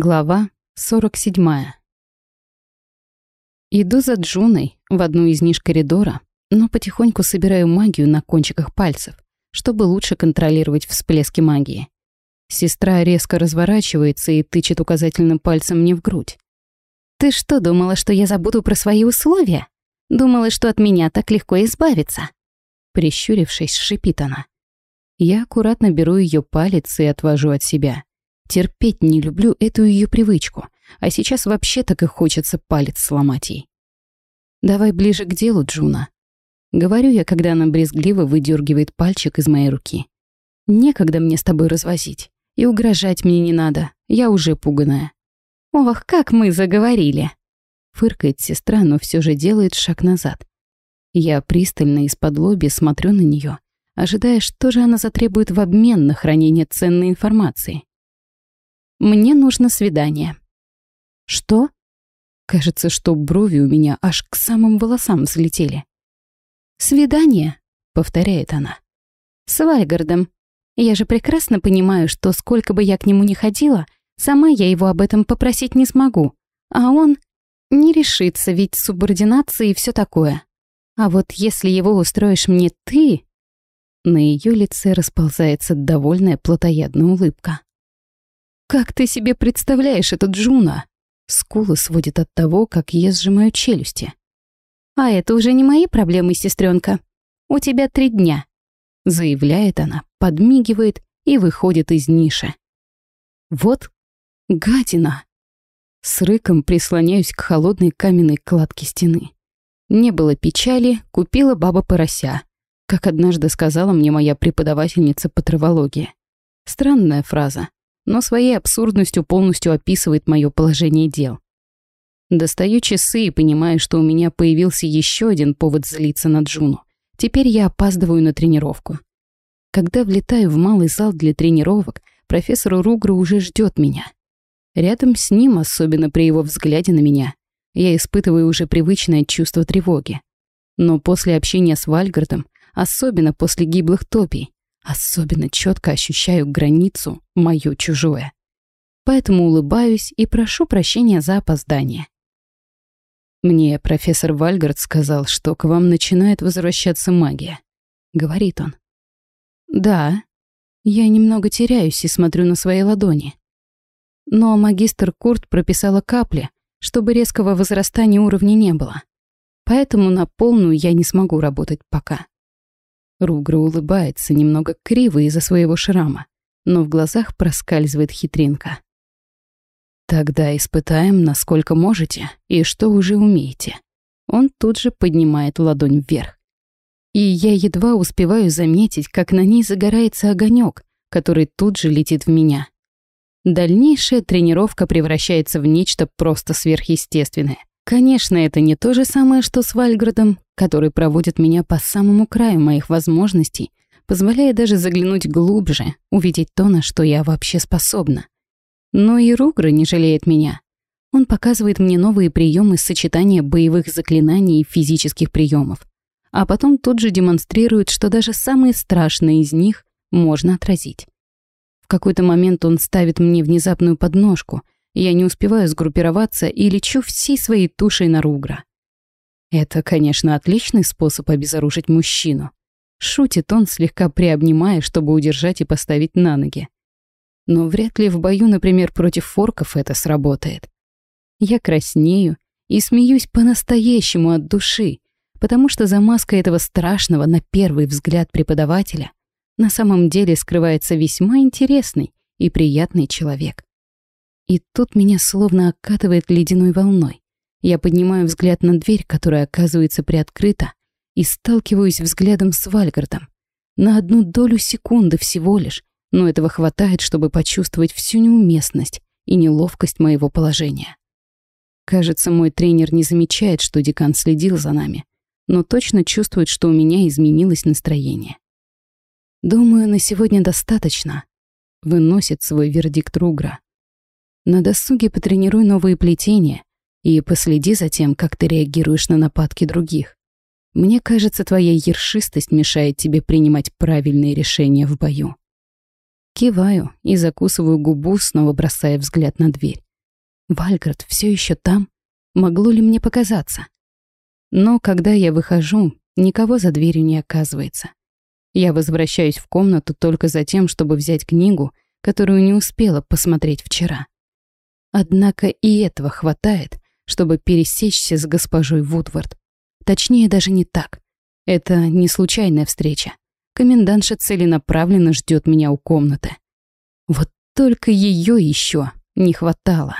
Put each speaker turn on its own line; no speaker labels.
Глава 47. Иду за Джуной в одну из ниш коридора, но потихоньку собираю магию на кончиках пальцев, чтобы лучше контролировать всплески магии. Сестра резко разворачивается и тычет указательным пальцем мне в грудь. «Ты что, думала, что я забуду про свои условия? Думала, что от меня так легко избавиться?» Прищурившись, шипит она. Я аккуратно беру ее палец и отвожу от себя. Терпеть не люблю эту ее привычку, а сейчас вообще так и хочется палец сломать ей. «Давай ближе к делу, Джуна». Говорю я, когда она брезгливо выдергивает пальчик из моей руки. «Некогда мне с тобой развозить. И угрожать мне не надо, я уже пуганая». «Ох, как мы заговорили!» Фыркает сестра, но все же делает шаг назад. Я пристально из-под лоби смотрю на нее, ожидая, что же она затребует в обмен на хранение ценной информации. Мне нужно свидание». «Что?» Кажется, что брови у меня аж к самым волосам взлетели. «Свидание», — повторяет она. «С Вальгардом. Я же прекрасно понимаю, что сколько бы я к нему ни ходила, сама я его об этом попросить не смогу. А он не решится, ведь субординация и все такое. А вот если его устроишь мне ты...» На ее лице расползается довольная плотоядная улыбка. «Как ты себе представляешь это, Джуна?» Скулы сводит от того, как я сжимаю челюсти. «А это уже не мои проблемы, сестренка. У тебя три дня», — заявляет она, подмигивает и выходит из ниши. «Вот гадина!» С рыком прислоняюсь к холодной каменной кладке стены. Не было печали, купила баба порося, как однажды сказала мне моя преподавательница по травологии. Странная фраза, но своей абсурдностью полностью описывает мое положение дел. Достаю часы и понимаю, что у меня появился еще один повод злиться на Джуну. Теперь я опаздываю на тренировку. Когда влетаю в малый зал для тренировок, профессор Ругра уже ждет меня. Рядом с ним, особенно при его взгляде на меня, я испытываю уже привычное чувство тревоги. Но после общения с Вальгардом, особенно после гиблых топий, Особенно четко ощущаю границу мое чужое. Поэтому улыбаюсь и прошу прощения за опоздание. Мне профессор Вальгард сказал, что к вам начинает возвращаться магия. Говорит он. Да. Я немного теряюсь и смотрю на свои ладони. Но магистр Курт прописала капли, чтобы резкого возрастания уровня не было. Поэтому на полную я не смогу работать пока. Ругра улыбается немного криво из-за своего шрама, но в глазах проскальзывает хитринка. «Тогда испытаем, насколько можете и что уже умеете». Он тут же поднимает ладонь вверх. И я едва успеваю заметить, как на ней загорается огонек, который тут же летит в меня. Дальнейшая тренировка превращается в нечто просто сверхъестественное. Конечно, это не то же самое, что с Вальградом, который проводит меня по самому краю моих возможностей, позволяя даже заглянуть глубже, увидеть то, на что я вообще способна. Но и Ругра не жалеет меня. Он показывает мне новые приемы сочетания боевых заклинаний и физических приемов, а потом тут же демонстрирует, что даже самые страшные из них можно отразить. В какой-то момент он ставит мне внезапную подножку — я не успеваю сгруппироваться и лечу всей своей тушей на Ругра. Это, конечно, отличный способ обезоружить мужчину. Шутит он, слегка приобнимая, чтобы удержать и поставить на ноги. Но вряд ли в бою, например, против форков это сработает. Я краснею и смеюсь по-настоящему от души, потому что за маской этого страшного на первый взгляд преподавателя на самом деле скрывается весьма интересный и приятный человек. И тут меня словно окатывает ледяной волной. Я поднимаю взгляд на дверь, которая оказывается приоткрыта, и сталкиваюсь взглядом с Вальгардом. На одну долю секунды всего лишь, но этого хватает, чтобы почувствовать всю неуместность и неловкость моего положения. Кажется, мой тренер не замечает, что декан следил за нами, но точно чувствует, что у меня изменилось настроение. «Думаю, на сегодня достаточно», — выносит свой вердикт Ругра. На досуге потренируй новые плетения и последи за тем, как ты реагируешь на нападки других. Мне кажется, твоя ершистость мешает тебе принимать правильные решения в бою. Киваю и закусываю губу, снова бросая взгляд на дверь. Вальгард все еще там? Могло ли мне показаться? Но когда я выхожу, никого за дверью не оказывается. Я возвращаюсь в комнату только за тем, чтобы взять книгу, которую не успела посмотреть вчера. Однако и этого хватает, чтобы пересечься с госпожой Вудвард. Точнее, даже не так. Это не случайная встреча. Комендантша целенаправленно ждет меня у комнаты. Вот только ее еще не хватало.